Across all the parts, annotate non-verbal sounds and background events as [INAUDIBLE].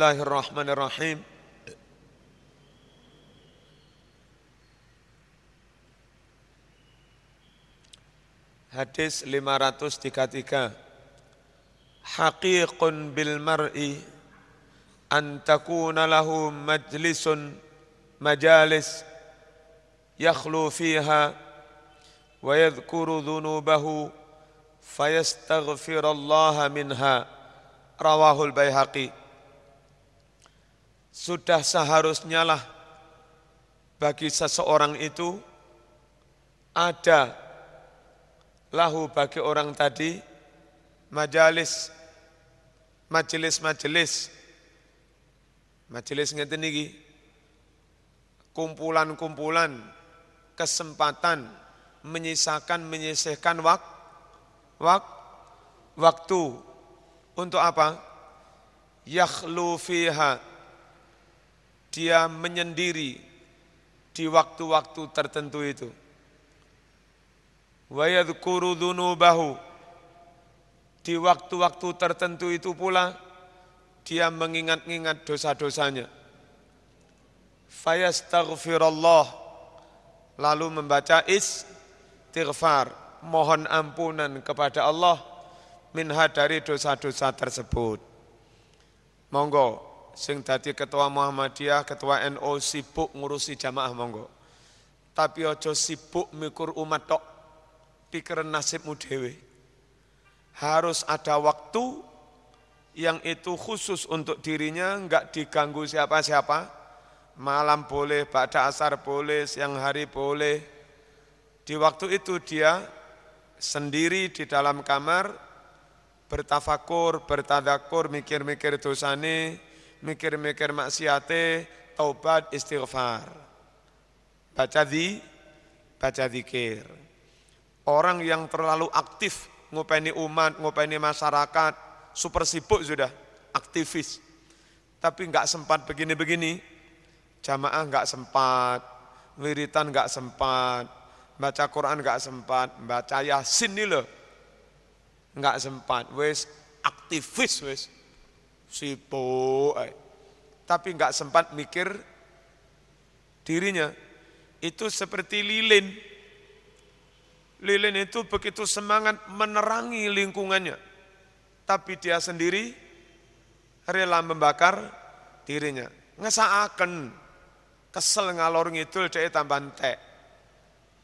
الله الرحمن الرحيم حديث 533 حقيق بالمرء أن تكون له مجلس مجالس يخلو فيها ويذكر ذنوبه فيستغفر الله منها رواه البيهقي sudah seharusnya lah bagi seseorang itu ada lahu bagi orang tadi majalis majelis-majelis. Majelis ngeten niki kumpulan-kumpulan kesempatan menyisakan menyisihkan wak, wak, waktu. Untuk apa? Yakhlu fiha dia menyendiri di waktu-waktu tertentu itu. Wa yadhkuru dzunubahu di waktu-waktu tertentu itu pula dia mengingat-ingat dosa-dosanya. Fayastaghfirullah lalu membaca istighfar, mohon ampunan kepada Allah minha dari dosa-dosa tersebut. Monggo sing dadi ketua Muhammadiyah, ketua NU sibuk ngurusi jamaah monggo. Tapi ojo sibuk mikur umat tok, pikiran nasibmu dewe. Harus ada waktu yang itu khusus untuk dirinya, enggak diganggu siapa-siapa. Malam boleh, pada asar boleh, siang hari boleh. Di waktu itu dia sendiri di dalam kamar, bertafakur, bertadakur, mikir-mikir dosane, mikir-mikir maksiate, taubat, istighfar. Baca di, baca zikir. Orang yang terlalu aktif ngupeni umat, ngupeni masyarakat, super sibuk sudah, aktivis. Tapi enggak sempat begini-begini, jamaah enggak sempat, wiritan enggak sempat, baca Quran enggak sempat, baca Yasin nih loh, enggak sempat, wes aktivis wes sibuk. Tapi nggak sempat mikir dirinya. Itu seperti lilin. Lilin itu begitu semangat menerangi lingkungannya. Tapi dia sendiri rela membakar dirinya. Ngesaaken kesel ngalor ngidul cek tambah entek.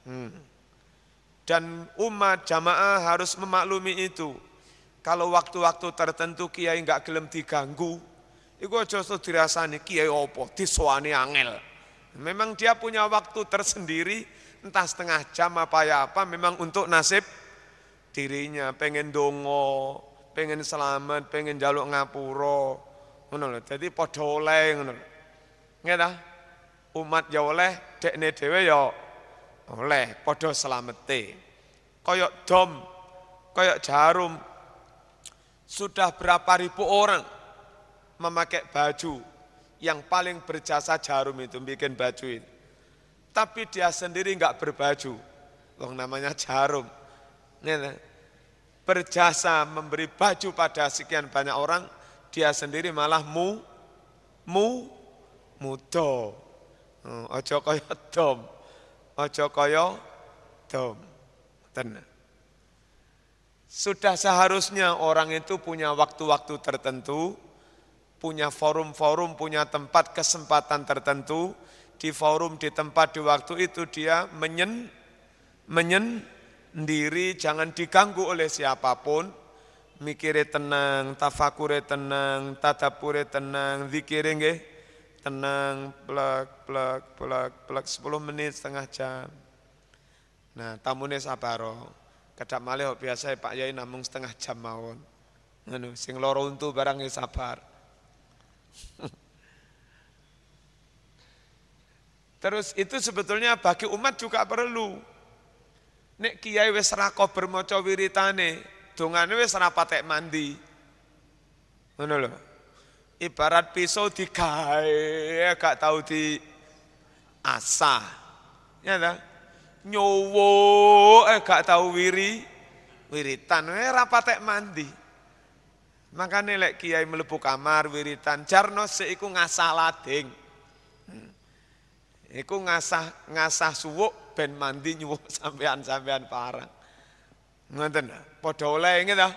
Hmm. Dan umat jamaah harus memaklumi itu. Kalau waktu-waktu tertentu kiai nggak gelem diganggu, itu aja dirasani kiai opo, diswani angel. Memang dia punya waktu tersendiri, entah setengah jam apa ya apa, memang untuk nasib dirinya, pengen dongo, pengen selamat, pengen jaluk ngapuro, ngono Jadi padha oleh ngono lho. Umat ya oleh, dekne dhewe ya oleh, padha selamete. Koyok dom, koyok jarum, sudah berapa ribu orang memakai baju yang paling berjasa jarum itu bikin baju itu. Tapi dia sendiri nggak berbaju. Wong namanya jarum. Berjasa memberi baju pada sekian banyak orang, dia sendiri malah mu mu mudo. Oh, ojo kaya dom. Ojo kaya dom. Tenang. Sudah seharusnya orang itu punya waktu-waktu tertentu, punya forum-forum, punya tempat kesempatan tertentu, di forum, di tempat, di waktu itu dia menyen, menyen diri, jangan diganggu oleh siapa pun, mikire tenang, tafakure tenang, tadabure tenang, zikire nggih tenang, plek, plek, plek, plek, 10 menit, setengah jam. Nah, tamune sabaro. Kadang malih biasa Pak Yai namung setengah jam mawon. Ngono, sing loro untu barang sabar. [LAUGHS] Terus itu sebetulnya bagi umat juga perlu. Nek kiai wis ra kober maca wiritane, dongane wis patek mandi. Ngono lho. Ibarat pisau digawe gak tahu di asah. Ya ta? nyowo gak tahu wiri wiritan eh rapatek mandi Makanya lek kiai melebu kamar wiritan jarno seiku ngasah lading. Hmm. Iku ngasah ngasah suwuk ben mandi nyuwuk [LAUGHS] sampean-sampean parang. Ngoten padha oleh ngene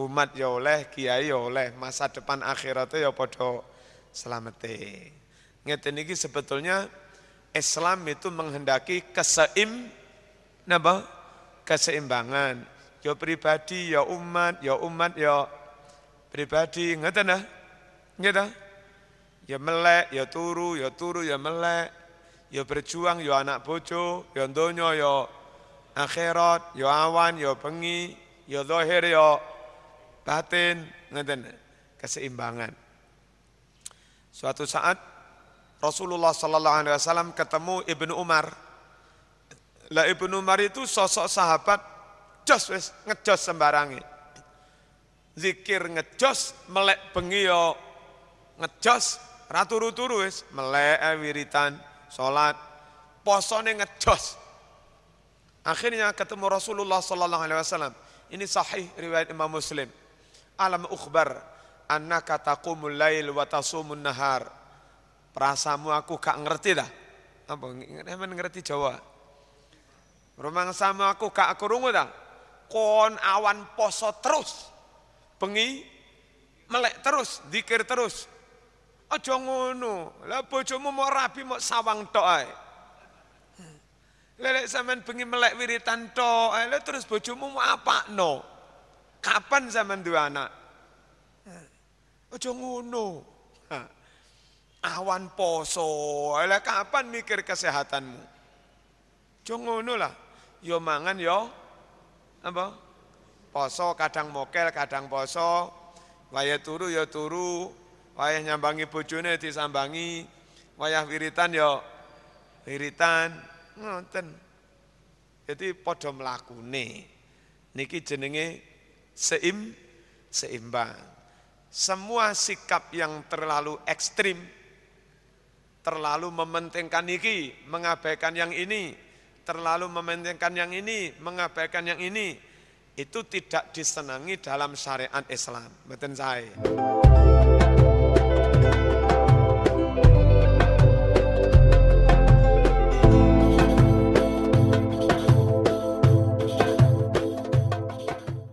Umat ya oleh, kiai ya oleh, masa depan akhiratnya ya padha selamete. Ngeten iki sebetulnya Islam itu menghendaki keseim napa? keseimbangan. Ya pribadi, ya umat, ya umat, ya pribadi, ngeten nah. Ngeten. Ya melek, ya turu, ya turu, ya melek. Ya berjuang, ya anak bojo, ya donya, ya akhirat, ya awan, ya bengi, ya zahir, ya batin, ngeten. Keseimbangan. Suatu saat Rasulullah sallallahu alaihi wasallam ketemu Ibnu Umar. Lah Ibnu Umar itu sosok sahabat jos wis ngejos sembarangi. Zikir ngejos, melek bengi yo ngejos, raturu-turu wis melek wiritan, salat, posone ngejos. Akhirnya ketemu Rasulullah sallallahu alaihi wasallam. Ini sahih riwayat Imam Muslim. Alam ukhbar annaka taqumul lail wa tasumun nahar Perasamu aku gak ngerti dah. Apa ngerti Jawa? Sama aku gak rungu dah. Kon awan poso terus. Bengi melek terus, dikir terus. Aja ngono. Lah bojomu mau rapi mau sawang tok ae. Lelek sampean bengi melek wiritan tok ae, terus bojomu mau apa no? Kapan zaman dua anak? Aja ngono [LAUGHS] awan poso, ala kapan mikir kesehatanmu? Jongono lah, yo mangan yo apa? Poso kadang mokel, kadang poso, wayah turu yo turu, wayah nyambangi bojone disambangi, wayah wiritan yo wiritan, ngoten. Jadi podo mlakune. Niki jenenge seim seimbang. Semua sikap yang terlalu ekstrim terlalu mementingkan iki, mengabaikan yang ini, terlalu mementingkan yang ini, mengabaikan yang ini, itu tidak disenangi dalam syariat Islam. Betul saya.